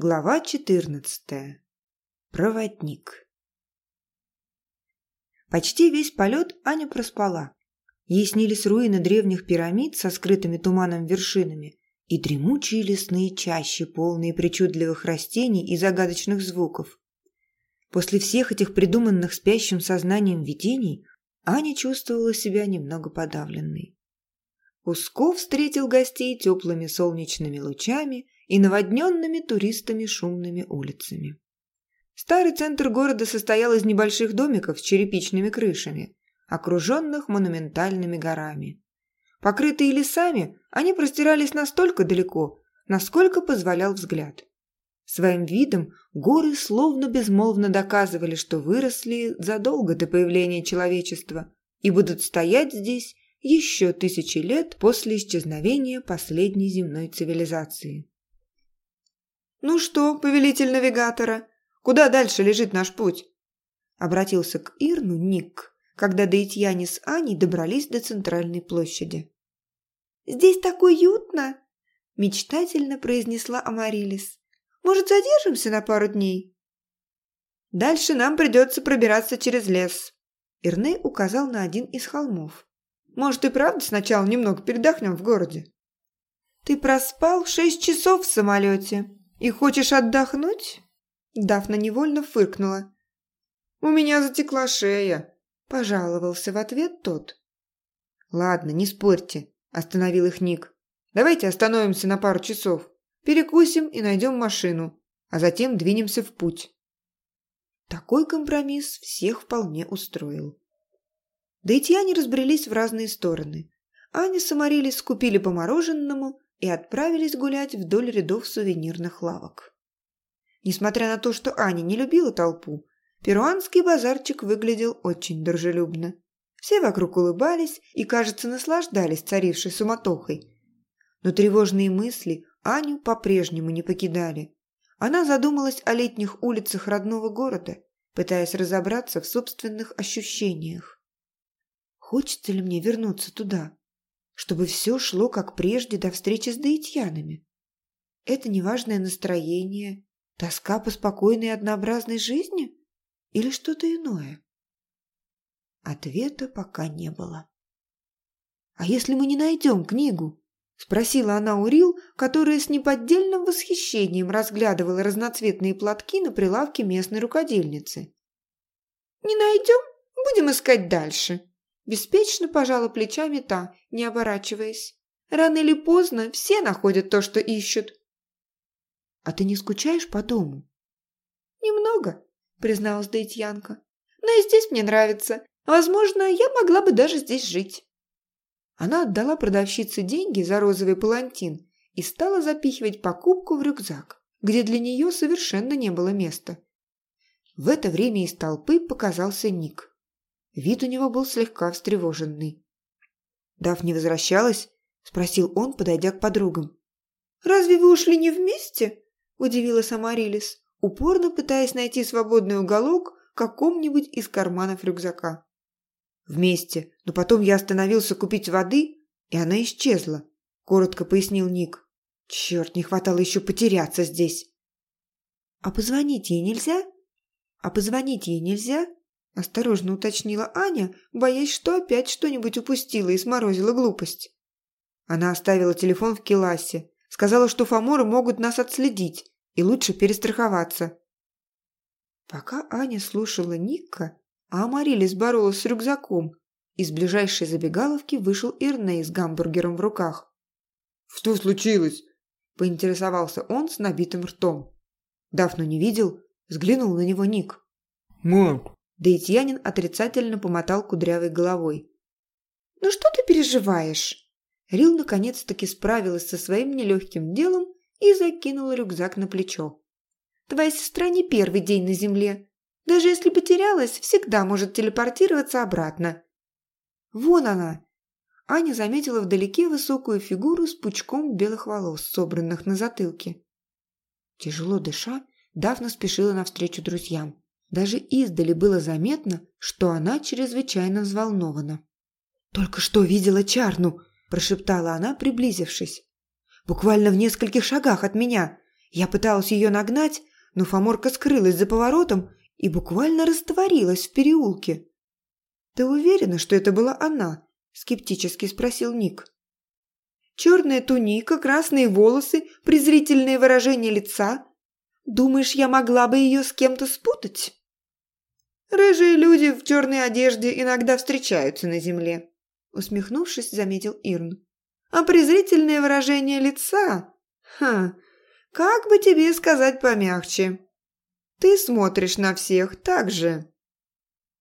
Глава 14. Проводник. Почти весь полет Аня проспала. Ей снились руины древних пирамид со скрытыми туманом вершинами и дремучие лесные чащи, полные причудливых растений и загадочных звуков. После всех этих придуманных спящим сознанием видений Аня чувствовала себя немного подавленной. Усков встретил гостей теплыми солнечными лучами – и наводненными туристами шумными улицами. Старый центр города состоял из небольших домиков с черепичными крышами, окруженных монументальными горами. Покрытые лесами, они простирались настолько далеко, насколько позволял взгляд. Своим видом горы словно безмолвно доказывали, что выросли задолго до появления человечества и будут стоять здесь еще тысячи лет после исчезновения последней земной цивилизации. «Ну что, повелитель навигатора, куда дальше лежит наш путь?» Обратился к Ирну Ник, когда Дейтьяне с Аней добрались до центральной площади. «Здесь так уютно!» – мечтательно произнесла Амарилис. «Может, задержимся на пару дней?» «Дальше нам придется пробираться через лес», – Ирней указал на один из холмов. «Может, и правда сначала немного передохнем в городе?» «Ты проспал шесть часов в самолете», «И хочешь отдохнуть?» Дафна невольно фыркнула. «У меня затекла шея», – пожаловался в ответ тот. «Ладно, не спорьте», – остановил их Ник. «Давайте остановимся на пару часов, перекусим и найдем машину, а затем двинемся в путь». Такой компромисс всех вполне устроил. Да и они разбрелись в разные стороны. Аня с Амарилис скупили по мороженому, и отправились гулять вдоль рядов сувенирных лавок. Несмотря на то, что Аня не любила толпу, перуанский базарчик выглядел очень дружелюбно. Все вокруг улыбались и, кажется, наслаждались царившей суматохой. Но тревожные мысли Аню по-прежнему не покидали. Она задумалась о летних улицах родного города, пытаясь разобраться в собственных ощущениях. Хочется ли мне вернуться туда? чтобы все шло как прежде до встречи с даитьянами. Это неважное настроение, тоска по спокойной и однообразной жизни или что-то иное? Ответа пока не было. «А если мы не найдем книгу?» – спросила она у Рил, которая с неподдельным восхищением разглядывала разноцветные платки на прилавке местной рукодельницы. «Не найдем? Будем искать дальше», Беспечно пожала плечами та, не оборачиваясь. Рано или поздно все находят то, что ищут. «А ты не скучаешь по дому?» «Немного», — призналась Дейтьянка. «Но и здесь мне нравится. Возможно, я могла бы даже здесь жить». Она отдала продавщице деньги за розовый палантин и стала запихивать покупку в рюкзак, где для нее совершенно не было места. В это время из толпы показался Ник. Вид у него был слегка встревоженный. «Дав не возвращалась?» – спросил он, подойдя к подругам. «Разве вы ушли не вместе?» – удивилась Амарилис, упорно пытаясь найти свободный уголок в каком-нибудь из карманов рюкзака. «Вместе, но потом я остановился купить воды, и она исчезла», – коротко пояснил Ник. «Черт, не хватало еще потеряться здесь». «А позвонить ей нельзя? А позвонить ей нельзя?» Осторожно уточнила Аня, боясь, что опять что-нибудь упустила и сморозила глупость. Она оставила телефон в Келасе, сказала, что фаморы могут нас отследить, и лучше перестраховаться. Пока Аня слушала Ника, а Амарилис боролась с рюкзаком, из ближайшей забегаловки вышел Ирней с гамбургером в руках. «Что случилось?» – поинтересовался он с набитым ртом. Дафну не видел, взглянул на него Ник. «Мам, Дейтьянин отрицательно помотал кудрявой головой. «Ну что ты переживаешь?» Рил наконец-таки справилась со своим нелегким делом и закинула рюкзак на плечо. «Твоя сестра не первый день на земле. Даже если потерялась, всегда может телепортироваться обратно». «Вон она!» Аня заметила вдалеке высокую фигуру с пучком белых волос, собранных на затылке. Тяжело дыша, Дафна спешила навстречу друзьям. Даже издали было заметно, что она чрезвычайно взволнована. «Только что видела Чарну!» – прошептала она, приблизившись. «Буквально в нескольких шагах от меня. Я пыталась ее нагнать, но Фоморка скрылась за поворотом и буквально растворилась в переулке. «Ты уверена, что это была она?» – скептически спросил Ник. «Черная туника, красные волосы, презрительное выражение лица. Думаешь, я могла бы ее с кем-то спутать?» «Рыжие люди в черной одежде иногда встречаются на земле», – усмехнувшись, заметил Ирн. «А презрительное выражение лица? Ха, как бы тебе сказать помягче? Ты смотришь на всех так же».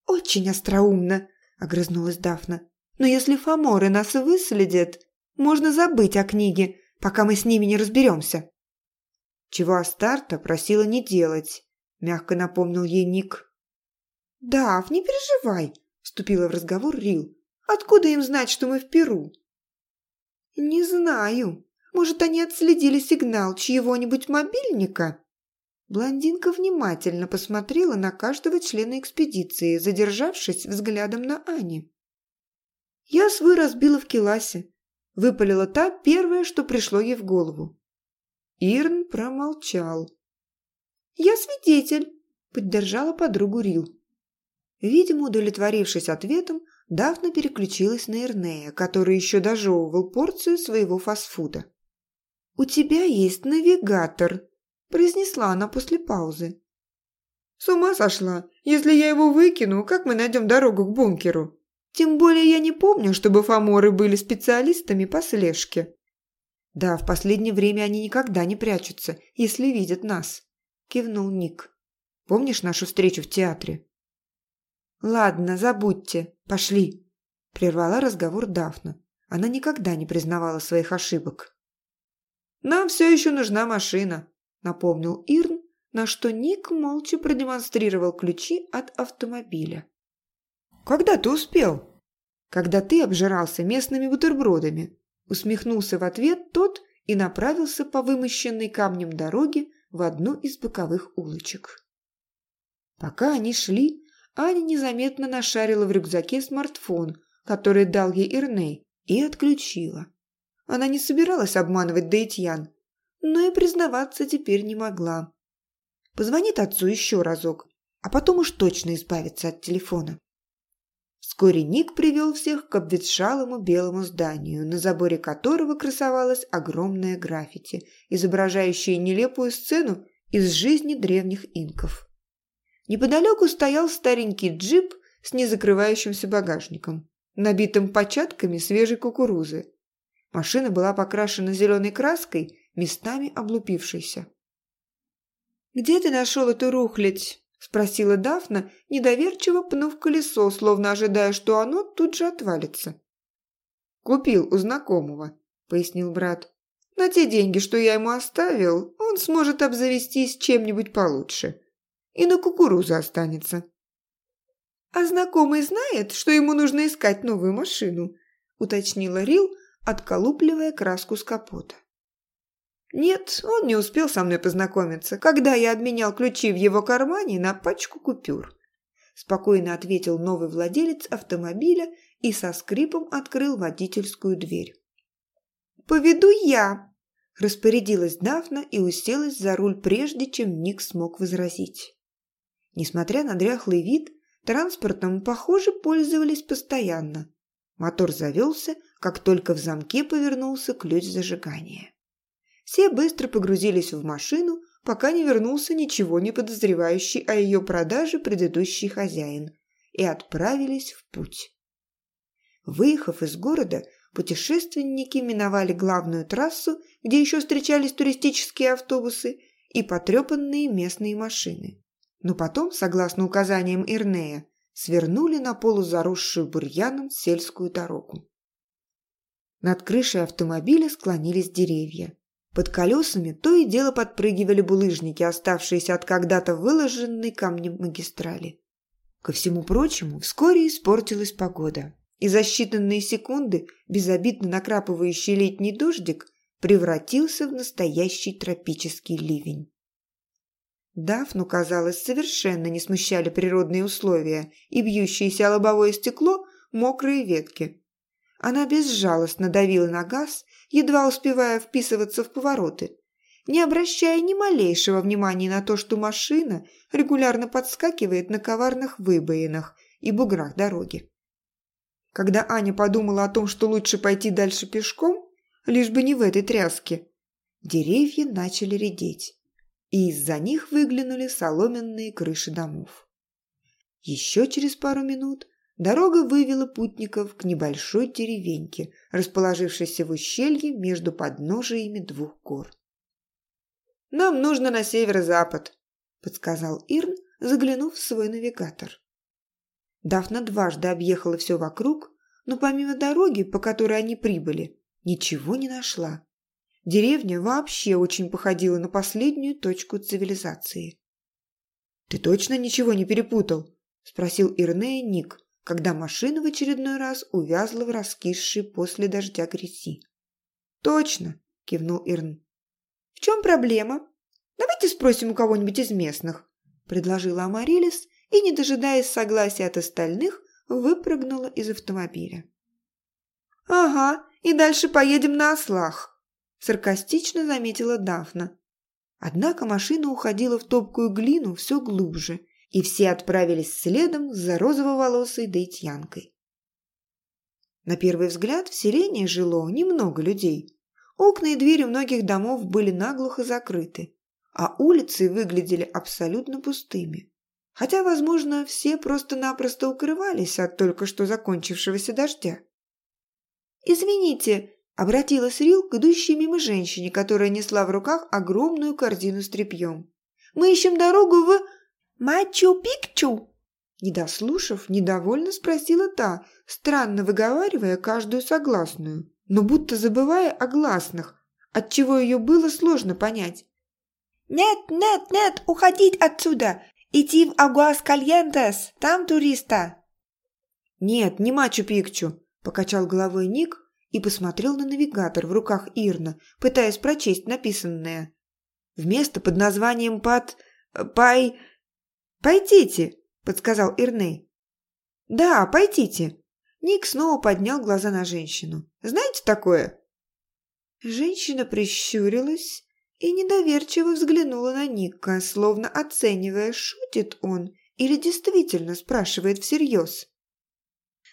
«Очень остроумно», – огрызнулась Дафна. «Но если фаморы нас выследят, можно забыть о книге, пока мы с ними не разберемся». «Чего Астарта просила не делать», – мягко напомнил ей Ник. «Даф, не переживай», – вступила в разговор Рил. «Откуда им знать, что мы в Перу?» «Не знаю. Может, они отследили сигнал чьего-нибудь мобильника?» Блондинка внимательно посмотрела на каждого члена экспедиции, задержавшись взглядом на Ани. «Я свой разбила в келасе», – выпалила та первое, что пришло ей в голову. Ирн промолчал. «Я свидетель», – поддержала подругу Рил. Видимо, удовлетворившись ответом, Дафна переключилась на Эрнея, который еще дожевывал порцию своего фастфуда. «У тебя есть навигатор», произнесла она после паузы. «С ума сошла! Если я его выкину, как мы найдем дорогу к бункеру? Тем более я не помню, чтобы фаморы были специалистами по слежке». «Да, в последнее время они никогда не прячутся, если видят нас», – кивнул Ник. «Помнишь нашу встречу в театре?» «Ладно, забудьте. Пошли», – прервала разговор Дафна. Она никогда не признавала своих ошибок. «Нам все еще нужна машина», напомнил Ирн, на что Ник молча продемонстрировал ключи от автомобиля. «Когда ты успел?» «Когда ты обжирался местными бутербродами», усмехнулся в ответ тот и направился по вымощенной камнем дороге в одну из боковых улочек. Пока они шли, Аня незаметно нашарила в рюкзаке смартфон, который дал ей Ирней, и отключила. Она не собиралась обманывать Дейтьян, но и признаваться теперь не могла. Позвонит отцу еще разок, а потом уж точно избавится от телефона. Вскоре Ник привел всех к обветшалому белому зданию, на заборе которого красовалось огромное граффити, изображающее нелепую сцену из жизни древних инков. Неподалеку стоял старенький джип с незакрывающимся багажником, набитым початками свежей кукурузы. Машина была покрашена зеленой краской местами облупившийся. «Где ты нашел эту рухлядь?» – спросила Дафна, недоверчиво пнув колесо, словно ожидая, что оно тут же отвалится. «Купил у знакомого», – пояснил брат. «На те деньги, что я ему оставил, он сможет обзавестись чем-нибудь получше. И на кукурузу останется». «А знакомый знает, что ему нужно искать новую машину?» – уточнила Рил, отколупливая краску с капота. Нет, он не успел со мной познакомиться, когда я обменял ключи в его кармане на пачку купюр. Спокойно ответил новый владелец автомобиля и со скрипом открыл водительскую дверь. «Поведу я!» – распорядилась Дафна и уселась за руль, прежде чем Ник смог возразить. Несмотря на дряхлый вид, транспортом, похоже, пользовались постоянно. Мотор завелся, как только в замке повернулся ключ зажигания. Все быстро погрузились в машину, пока не вернулся ничего не подозревающий о ее продаже предыдущий хозяин, и отправились в путь. Выехав из города, путешественники миновали главную трассу, где еще встречались туристические автобусы и потрепанные местные машины. Но потом, согласно указаниям Ирнея, свернули на полузаросшую бурьяном сельскую дорогу. Над крышей автомобиля склонились деревья. Под колесами то и дело подпрыгивали булыжники, оставшиеся от когда-то выложенной камнем магистрали. Ко всему прочему, вскоре испортилась погода, и за считанные секунды безобидно накрапывающий летний дождик превратился в настоящий тропический ливень. Дафну, казалось, совершенно не смущали природные условия и бьющееся лобовое стекло мокрые ветки. Она безжалостно давила на газ едва успевая вписываться в повороты. не обращая ни малейшего внимания на то, что машина регулярно подскакивает на коварных выбоинах и буграх дороги. Когда Аня подумала о том, что лучше пойти дальше пешком, лишь бы не в этой тряске, деревья начали редеть, и из-за них выглянули соломенные крыши домов. Еще через пару минут дорога вывела путников к небольшой деревеньке, расположившейся в ущелье между подножиями двух гор. «Нам нужно на северо-запад», – подсказал Ирн, заглянув в свой навигатор. Дафна дважды объехала все вокруг, но помимо дороги, по которой они прибыли, ничего не нашла. Деревня вообще очень походила на последнюю точку цивилизации. «Ты точно ничего не перепутал?» – спросил Ирнея Ник, когда машина в очередной раз увязла в раскисшей после дождя грязи. «Точно!» – кивнул Ирн. «В чем проблема? Давайте спросим у кого-нибудь из местных», – предложила Амарилис и, не дожидаясь согласия от остальных, выпрыгнула из автомобиля. «Ага, и дальше поедем на ослах», – саркастично заметила Дафна. Однако машина уходила в топкую глину все глубже, и все отправились следом за розово-волосой Дейтьянкой. На первый взгляд в селении жило немного людей. Окна и двери многих домов были наглухо закрыты, а улицы выглядели абсолютно пустыми. Хотя, возможно, все просто-напросто укрывались от только что закончившегося дождя. «Извините», – обратилась Рил к идущей мимо женщине, которая несла в руках огромную корзину с тряпьем. «Мы ищем дорогу в Мачу-Пикчу!» Не дослушав, недовольно спросила та, странно выговаривая каждую согласную, но будто забывая о гласных, отчего ее было сложно понять. «Нет, нет, нет, уходить отсюда! Идти в Агуаскальентес, там туриста!» «Нет, не Мачу-Пикчу!» – покачал головой Ник и посмотрел на навигатор в руках Ирна, пытаясь прочесть написанное. Вместо под названием «Пад... Пай...» «Пойдите!» – подсказал Ирней. «Да, пойдите!» Ник снова поднял глаза на женщину. «Знаете такое?» Женщина прищурилась и недоверчиво взглянула на Ника, словно оценивая, шутит он или действительно спрашивает всерьез.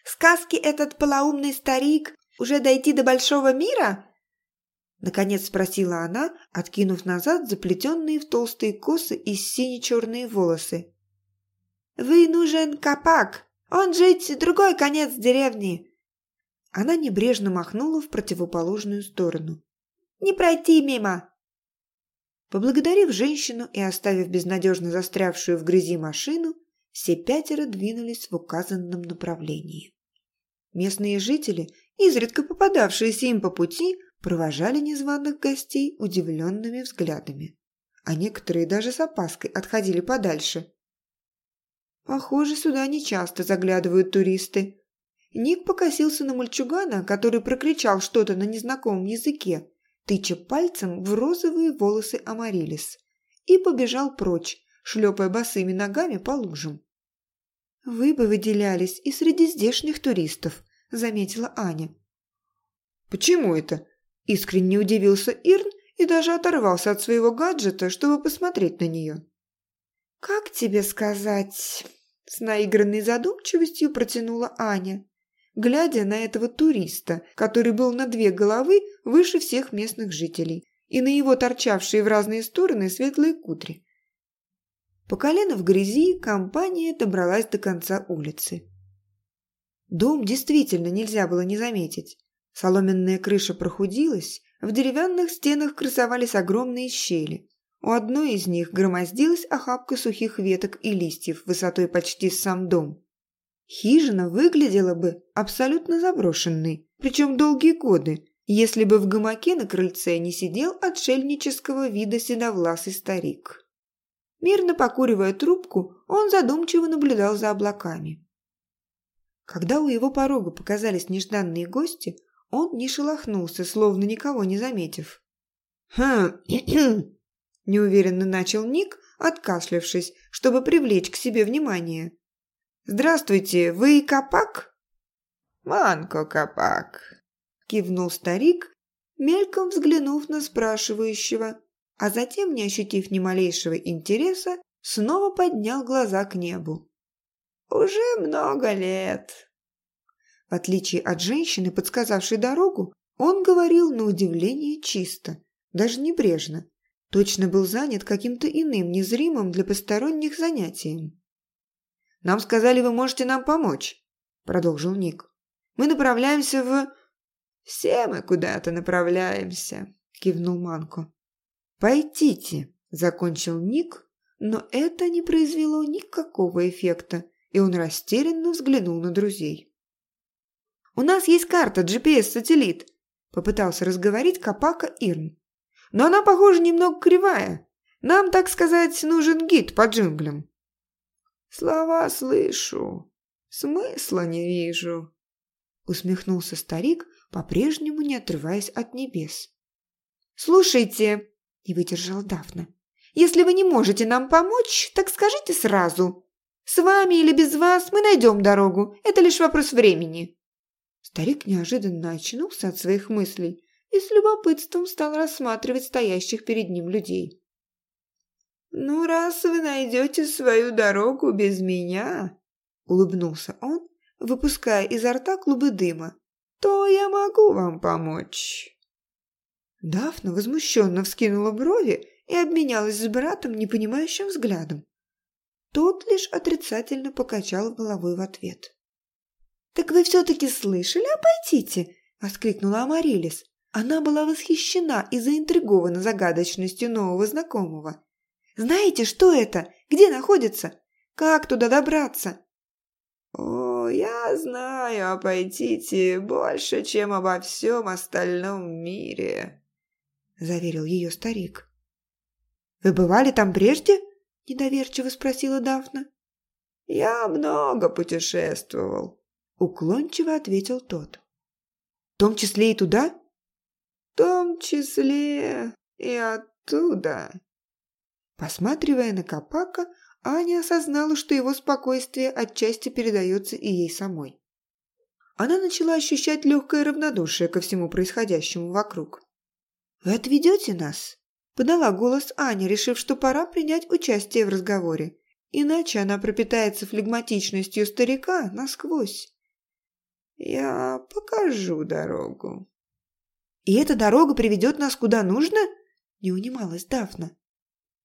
«Сказки этот полоумный старик уже дойти до большого мира?» Наконец спросила она, откинув назад заплетенные в толстые косы и сине-черные волосы. «Вы нужен Капак! Он жить другой конец деревни!» Она небрежно махнула в противоположную сторону. «Не пройти мимо!» Поблагодарив женщину и оставив безнадежно застрявшую в грязи машину, все пятеро двинулись в указанном направлении. Местные жители, изредка попадавшиеся им по пути, провожали незваных гостей удивленными взглядами, а некоторые даже с опаской отходили подальше, Похоже, сюда нечасто заглядывают туристы. Ник покосился на мальчугана, который прокричал что-то на незнакомом языке, тыча пальцем в розовые волосы Амарилис, и побежал прочь, шлепая босыми ногами по лужам. «Вы бы выделялись и среди здешних туристов», – заметила Аня. «Почему это?» – искренне удивился Ирн и даже оторвался от своего гаджета, чтобы посмотреть на нее. «Как тебе сказать?» С наигранной задумчивостью протянула Аня, глядя на этого туриста, который был на две головы выше всех местных жителей, и на его торчавшие в разные стороны светлые кудри. По колено в грязи компания добралась до конца улицы. Дом действительно нельзя было не заметить. Соломенная крыша прохудилась, в деревянных стенах красовались огромные щели, у одной из них громоздилась охапка сухих веток и листьев высотой почти с сам дом. Хижина выглядела бы абсолютно заброшенной, причем долгие годы, если бы в гамаке на крыльце не сидел отшельнического вида седовласый старик. Мирно покуривая трубку, он задумчиво наблюдал за облаками. Когда у его порога показались нежданные гости, он не шелохнулся, словно никого не заметив. «Хм, Неуверенно начал Ник, откашлявшись, чтобы привлечь к себе внимание. «Здравствуйте, вы Капак?» «Манко Капак», – кивнул старик, мельком взглянув на спрашивающего, а затем, не ощутив ни малейшего интереса, снова поднял глаза к небу. «Уже много лет». В отличие от женщины, подсказавшей дорогу, он говорил на удивление чисто, даже небрежно. Точно был занят каким-то иным, незримым для посторонних занятием. «Нам сказали, вы можете нам помочь», – продолжил Ник. «Мы направляемся в...» «Все мы куда-то направляемся», – кивнул Манко. «Пойдите», – закончил Ник, но это не произвело никакого эффекта, и он растерянно взглянул на друзей. «У нас есть карта GPS-сателлит», – попытался разговорить Капака Ирн. «Но она, похоже, немного кривая. Нам, так сказать, нужен гид по джунглям». «Слова слышу, смысла не вижу», – усмехнулся старик, по-прежнему не отрываясь от небес. «Слушайте», – не выдержала Дафна, – «если вы не можете нам помочь, так скажите сразу. С вами или без вас мы найдем дорогу, это лишь вопрос времени». Старик неожиданно очнулся от своих мыслей и с любопытством стал рассматривать стоящих перед ним людей. «Ну, раз вы найдете свою дорогу без меня», — улыбнулся он, выпуская изо рта клубы дыма, «то я могу вам помочь». Дафна возмущенно вскинула брови и обменялась с братом непонимающим взглядом. Тот лишь отрицательно покачал головой в ответ. «Так вы все-таки слышали? Обойдите!» – воскликнула Амарилис. Она была восхищена и заинтригована загадочностью нового знакомого. «Знаете, что это? Где находится? Как туда добраться?» «О, я знаю о Пайтите больше, чем обо всем остальном мире», – заверил ее старик. «Вы бывали там прежде?» – недоверчиво спросила Дафна. «Я много путешествовал», – уклончиво ответил тот. «В том числе и туда?» «В том числе и оттуда». Посматривая на Капака, Аня осознала, что его спокойствие отчасти передается и ей самой. Она начала ощущать легкое равнодушие ко всему происходящему вокруг. «Вы отведете нас?» – подала голос Аня, решив, что пора принять участие в разговоре, иначе она пропитается флегматичностью старика насквозь. «Я покажу дорогу». «И эта дорога приведет нас куда нужно?» – не унималась Дафна.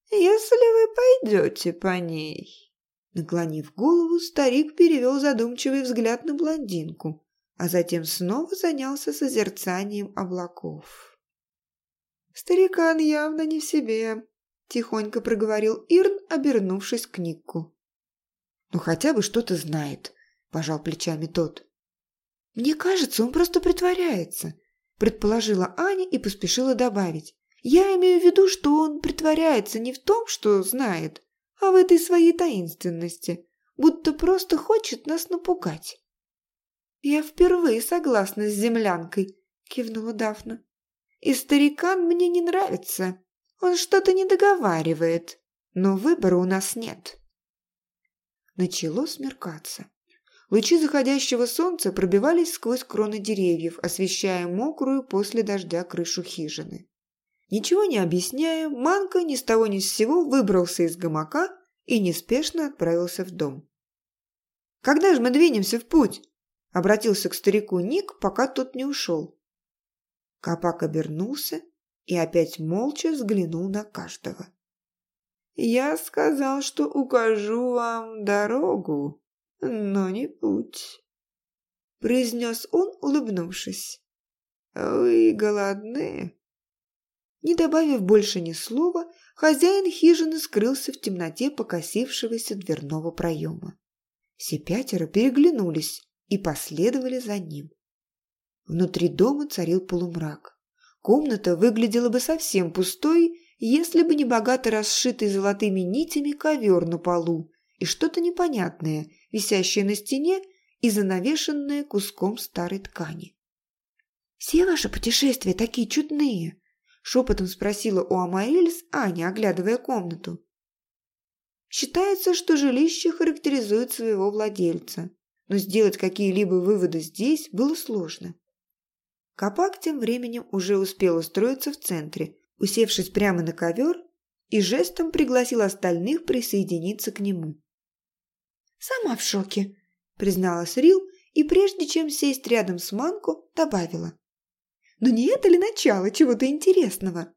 «Если вы пойдете по ней». Наклонив голову, старик перевел задумчивый взгляд на блондинку, а затем снова занялся созерцанием облаков. «Старикан явно не в себе», – тихонько проговорил Ирн, обернувшись к Никку. «Ну хотя бы что-то знает», – пожал плечами тот. «Мне кажется, он просто притворяется», – предположила Аня и поспешила добавить. «Я имею в виду, что он притворяется не в том, что знает, а в этой своей таинственности, будто просто хочет нас напугать». «Я впервые согласна с землянкой», – кивнула Дафна. «И старикан мне не нравится. Он что-то не договаривает, но выбора у нас нет». Начало смеркаться. Лучи заходящего солнца пробивались сквозь кроны деревьев, освещая мокрую после дождя крышу хижины. Ничего не объясняя, Манка ни с того ни с сего выбрался из гамака и неспешно отправился в дом. «Когда же мы двинемся в путь?» – обратился к старику Ник, пока тот не ушел. Капак обернулся и опять молча взглянул на каждого. «Я сказал, что укажу вам дорогу», но не путь», — произнес он, улыбнувшись. «Вы голодны?» Не добавив больше ни слова, хозяин хижины скрылся в темноте покосившегося дверного проема. Все пятеро переглянулись и последовали за ним. Внутри дома царил полумрак. Комната выглядела бы совсем пустой, если бы не богато расшитый золотыми нитями ковер на полу и что-то непонятное, висящее на стене и занавешенное куском старой ткани. «Все ваши путешествия такие чудные?» – шепотом спросила у Амаэльс Аня, оглядывая комнату. Считается, что жилище характеризует своего владельца, но сделать какие-либо выводы здесь было сложно. Капак тем временем уже успел устроиться в центре, усевшись прямо на ковер и жестом пригласил остальных присоединиться к нему. «Сама в шоке», — призналась Рил и прежде чем сесть рядом с Манку, добавила. «Но не это ли начало чего-то интересного?»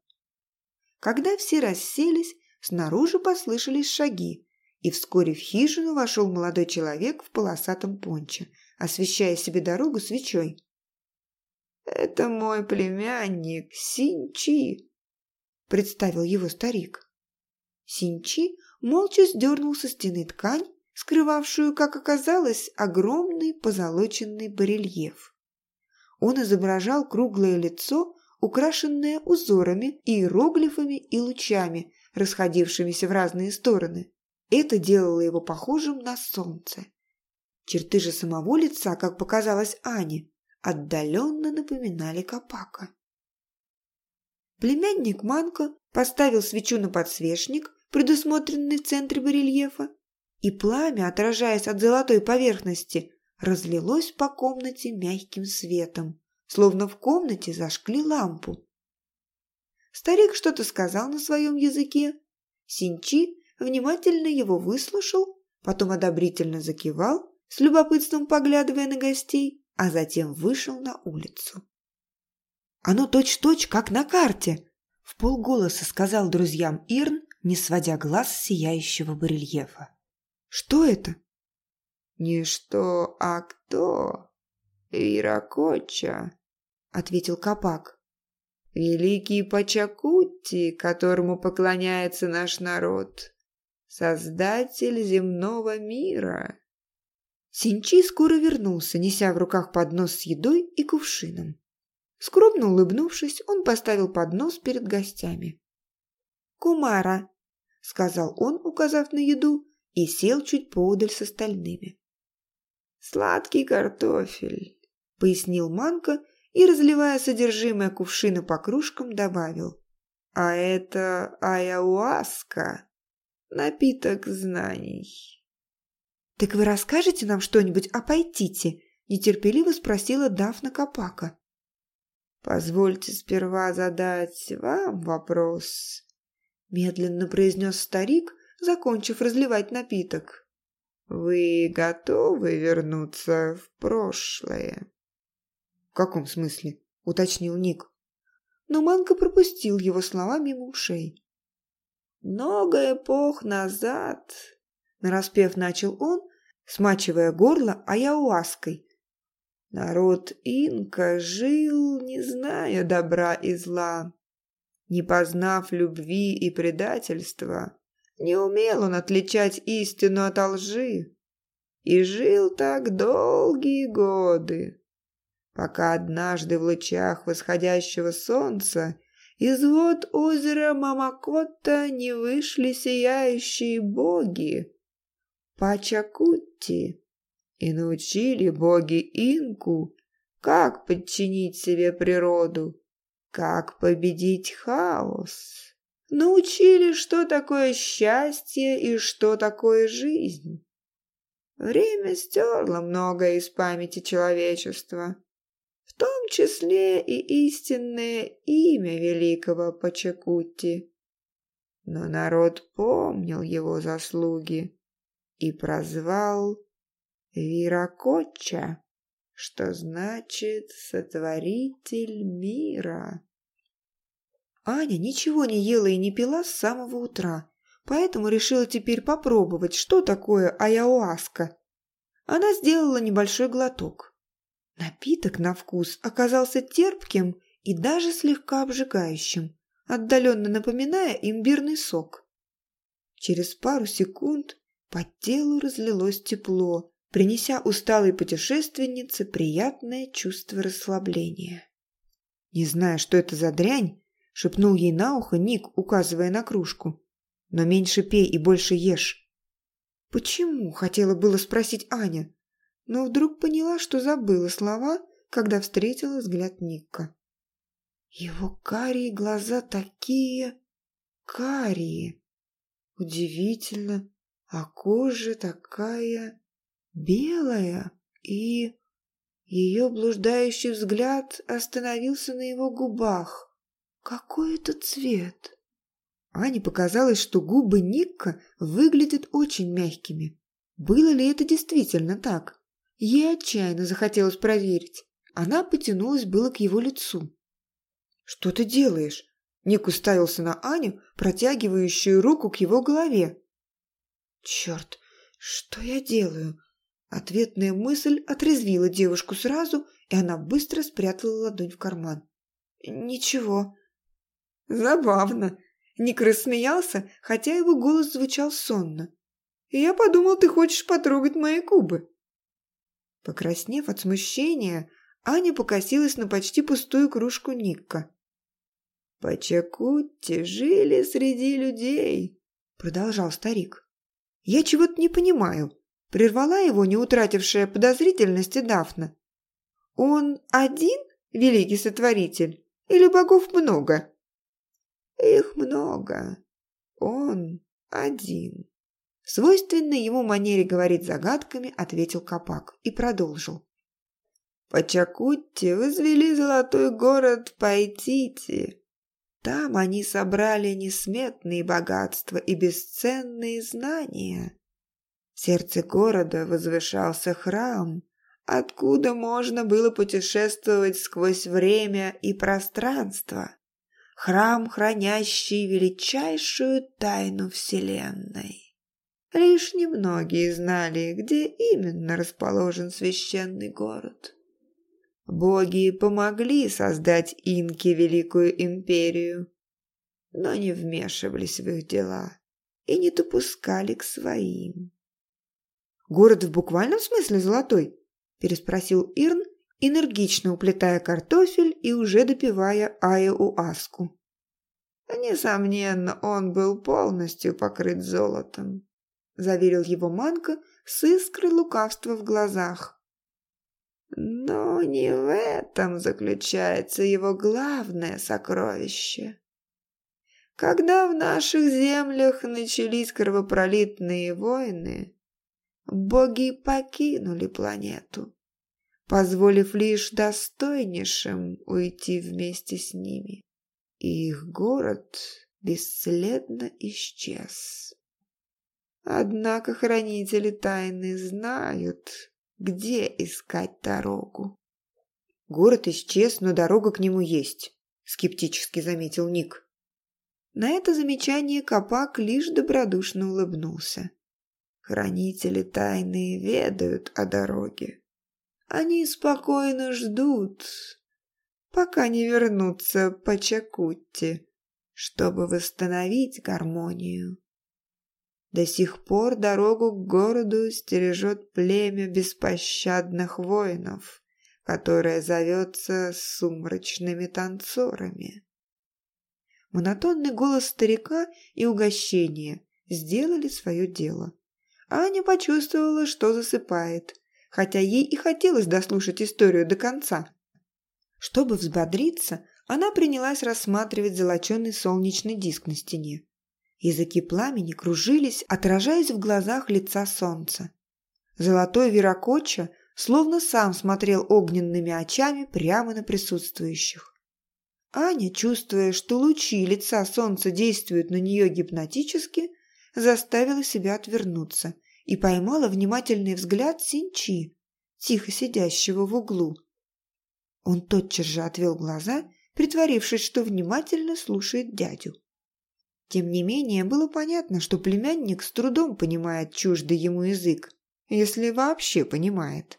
Когда все расселись, снаружи послышались шаги, и вскоре в хижину вошел молодой человек в полосатом понче, освещая себе дорогу свечой. «Это мой племянник Синчи», — представил его старик. Синчи молча сдернул со стены ткань, скрывавшую, как оказалось, огромный позолоченный барельеф. Он изображал круглое лицо, украшенное узорами, иероглифами и лучами, расходившимися в разные стороны. Это делало его похожим на солнце. Черты же самого лица, как показалось Ане, отдаленно напоминали Капака. Племянник Манко поставил свечу на подсвечник, предусмотренный в центре барельефа, и пламя, отражаясь от золотой поверхности, разлилось по комнате мягким светом, словно в комнате зажгли лампу. Старик что-то сказал на своем языке. Синчи внимательно его выслушал, потом одобрительно закивал, с любопытством поглядывая на гостей, а затем вышел на улицу. «Оно точь-точь, как на карте!» – в полголоса сказал друзьям Ирн, не сводя глаз с сияющего барельефа. «Что это?» «Не что, а кто? Иракоча», – ответил Капак. «Великий Пачакутти, которому поклоняется наш народ, создатель земного мира». Синчи скоро вернулся, неся в руках поднос с едой и кувшином. Скромно улыбнувшись, он поставил поднос перед гостями. «Кумара», — сказал он, указав на еду, и сел чуть поодаль с остальными. «Сладкий картофель», — пояснил Манка и, разливая содержимое кувшина по кружкам, добавил. «А это аяуаска, напиток знаний». «Так вы расскажете нам что-нибудь о Пайтите?» – нетерпеливо спросила Дафна Капака. «Позвольте сперва задать вам вопрос», – медленно произнес старик, закончив разливать напиток. «Вы готовы вернуться в прошлое?» «В каком смысле?» – уточнил Ник. Но Манка пропустил его слова мимо ушей. «Много эпох назад», – нараспев начал он, смачивая горло аяуаской. Народ инка жил, не зная добра и зла. Не познав любви и предательства, не умел он отличать истину от лжи. И жил так долгие годы, пока однажды в лучах восходящего солнца из вод озера Мамакота не вышли сияющие боги, Пачакутти и научили боги инку, как подчинить себе природу, как победить хаос. Научили, что такое счастье и что такое жизнь. Время стерло многое из памяти человечества, в том числе и истинное имя великого Пачакутти. Но народ помнил его заслуги и прозвал Виракоча, что значит «сотворитель мира». Аня ничего не ела и не пила с самого утра, поэтому решила теперь попробовать, что такое аяуаска. Она сделала небольшой глоток. Напиток на вкус оказался терпким и даже слегка обжигающим, отдаленно напоминая имбирный сок. Через пару секунд по телу разлилось тепло, принеся усталой путешественнице приятное чувство расслабления. «Не знаю, что это за дрянь», — шепнул ей на ухо Ник, указывая на кружку. «Но меньше пей и больше ешь». «Почему?» — хотела было спросить Аня, но вдруг поняла, что забыла слова, когда встретила взгляд Ника. Его карие глаза такие карие. Удивительно, а кожа такая белая, и ее блуждающий взгляд остановился на его губах. Какой это цвет? Ане показалось, что губы Никка выглядят очень мягкими. Было ли это действительно так? Ей отчаянно захотелось проверить. Она потянулась было к его лицу. «Что ты делаешь?» Ник уставился на Аню, протягивающую руку к его голове. «Черт, что я делаю?» Ответная мысль отрезвила девушку сразу, и она быстро спрятала ладонь в карман. «Ничего». «Забавно». Ник рассмеялся, хотя его голос звучал сонно. «Я подумал, ты хочешь потрогать мои губы». Покраснев от смущения, Аня покосилась на почти пустую кружку Никка. «По Чакутте жили среди людей», — продолжал старик. «Я чего-то не понимаю», — прервала его не утратившая подозрительности Дафна. «Он один, великий сотворитель, или богов много?» «Их много. Он один». В свойственной ему манере говорить загадками ответил Капак и продолжил. «По Чакутте возвели золотой город Пайтити, там они собрали несметные богатства и бесценные знания. В сердце города возвышался храм, откуда можно было путешествовать сквозь время и пространство. Храм, хранящий величайшую тайну Вселенной. Лишь немногие знали, где именно расположен священный город. Боги помогли создать инки Великую Империю, но не вмешивались в их дела и не допускали к своим. «Город в буквальном смысле золотой?» – переспросил Ирн, энергично уплетая картофель и уже допивая ая-уаску. «Несомненно, он был полностью покрыт золотом», – заверил его Манка с искрой лукавства в глазах. Но не в этом заключается его главное сокровище. Когда в наших землях начались кровопролитные войны, боги покинули планету, позволив лишь достойнейшим уйти вместе с ними. И их город бесследно исчез. Однако хранители тайны знают, где искать дорогу. Город исчез, но дорога к нему есть, скептически заметил Ник. На это замечание Капак лишь добродушно улыбнулся. Хранители тайны ведают о дороге. Они спокойно ждут, пока не вернутся по Чакутте, чтобы восстановить гармонию. До сих пор дорогу к городу стережет племя беспощадных воинов, которое зовется сумрачными танцорами. Монотонный голос старика и угощение сделали свое дело. Аня почувствовала, что засыпает, хотя ей и хотелось дослушать историю до конца. Чтобы взбодриться, она принялась рассматривать золоченый солнечный диск на стене. Языки пламени кружились, отражаясь в глазах лица солнца. Золотой Веракоча словно сам смотрел огненными очами прямо на присутствующих. Аня, чувствуя, что лучи лица солнца действуют на нее гипнотически, заставила себя отвернуться и поймала внимательный взгляд Синчи, тихо сидящего в углу. Он тотчас же отвел глаза, притворившись, что внимательно слушает дядю. Тем не менее, было понятно, что племянник с трудом понимает чуждый ему язык, если вообще понимает.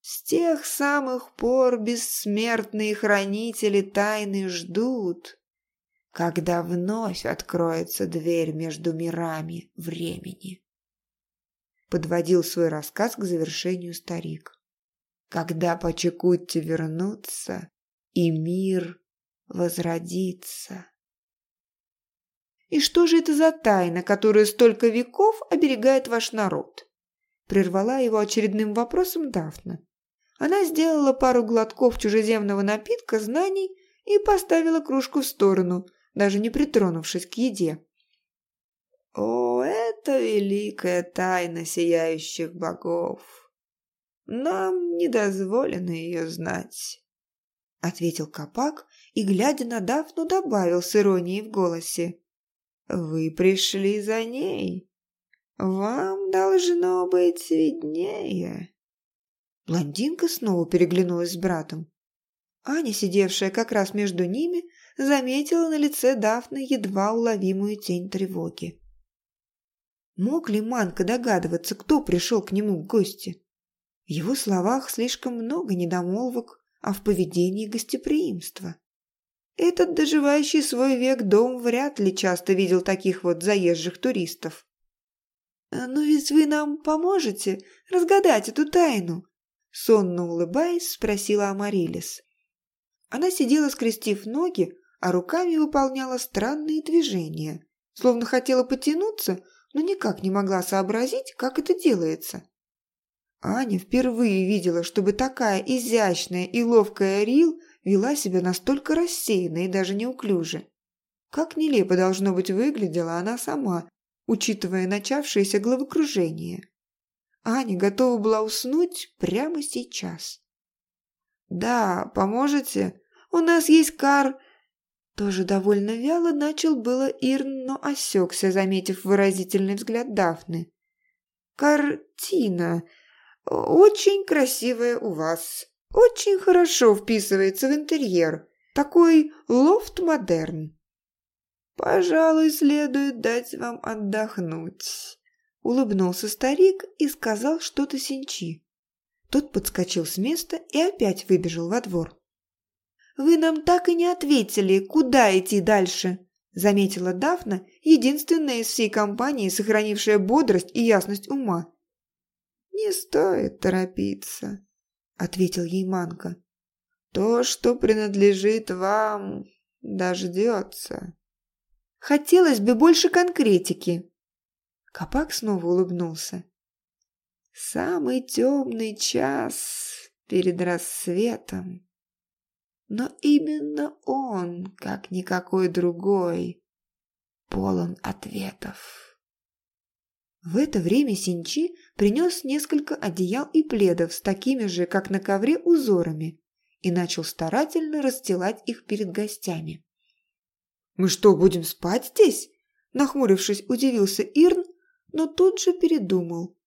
С тех самых пор бессмертные хранители тайны ждут, когда вновь откроется дверь между мирами времени. Подводил свой рассказ к завершению старик. Когда по вернутся, и мир возродится. И что же это за тайна, которая столько веков оберегает ваш народ?» Прервала его очередным вопросом Дафна. Она сделала пару глотков чужеземного напитка знаний и поставила кружку в сторону, даже не притронувшись к еде. «О, это великая тайна сияющих богов! Нам не дозволено ее знать. – ответил Капак и, глядя на Дафну, добавил с иронией в голосе. «Вы пришли за ней. Вам должно быть виднее». Блондинка снова переглянулась с братом. Аня, сидевшая как раз между ними, заметила на лице Дафны едва уловимую тень тревоги. Мог ли Манка догадываться, кто пришел к нему в гости? В его словах слишком много недомолвок, а в поведении гостеприимства. Этот доживающий свой век дом вряд ли часто видел таких вот заезжих туристов. «Но «Ну ведь вы нам поможете разгадать эту тайну?» Сонно улыбаясь, спросила Амарилис. Она сидела, скрестив ноги, а руками выполняла странные движения, словно хотела потянуться, но никак не могла сообразить, как это делается. Аня впервые видела, чтобы такая изящная и ловкая Рил вела себя настолько рассеянно и даже неуклюже. Как нелепо должно быть выглядела она сама, учитывая начавшееся головокружение. Аня готова была уснуть прямо сейчас. «Да, поможете? У нас есть кар...» Тоже довольно вяло начал было Ирн, но осекся, заметив выразительный взгляд Дафны. «Картина. Очень красивая у вас. Очень хорошо вписывается в интерьер. Такой лофт-модерн. Пожалуй, следует дать вам отдохнуть». Улыбнулся старик и сказал что-то Синчи. Тот подскочил с места и опять выбежал во двор. «Вы нам так и не ответили, куда идти дальше», – заметила Дафна, единственная из всей компании, сохранившая бодрость и ясность ума. «Не стоит торопиться», – ответил ей Манка. «То, что принадлежит вам, дождется». «Хотелось бы больше конкретики». Капак снова улыбнулся. «Самый темный час перед рассветом но именно он, как никакой другой, полон ответов. В это время Синчи принес несколько одеял и пледов с такими же, как на ковре, узорами и начал старательно расстилать их перед гостями. «Мы что, будем спать здесь?» Нахмурившись, удивился Ирн, но тут же передумал.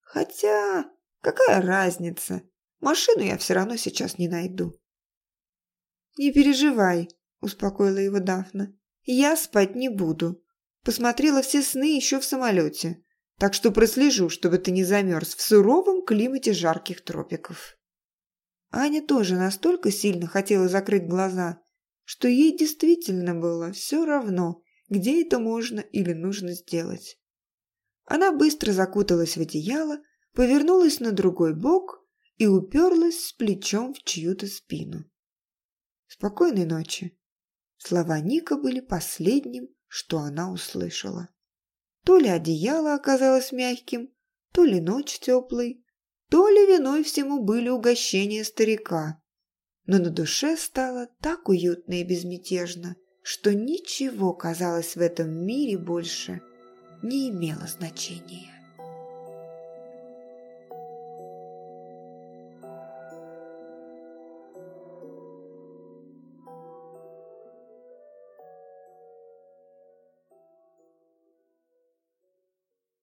«Хотя, какая разница? Машину я все равно сейчас не найду». «Не переживай», – успокоила его Дафна. «Я спать не буду. Посмотрела все сны еще в самолете, так что прослежу, чтобы ты не замерз в суровом климате жарких тропиков». Аня тоже настолько сильно хотела закрыть глаза, что ей действительно было все равно, где это можно или нужно сделать. Она быстро закуталась в одеяло, повернулась на другой бок и уперлась с плечом в чью-то спину. Спокойной ночи. Слова Ника были последним, что она услышала. То ли одеяло оказалось мягким, то ли ночь теплой, то ли виной всему были угощения старика. Но на душе стало так уютно и безмятежно, что ничего, казалось, в этом мире больше не имело значения.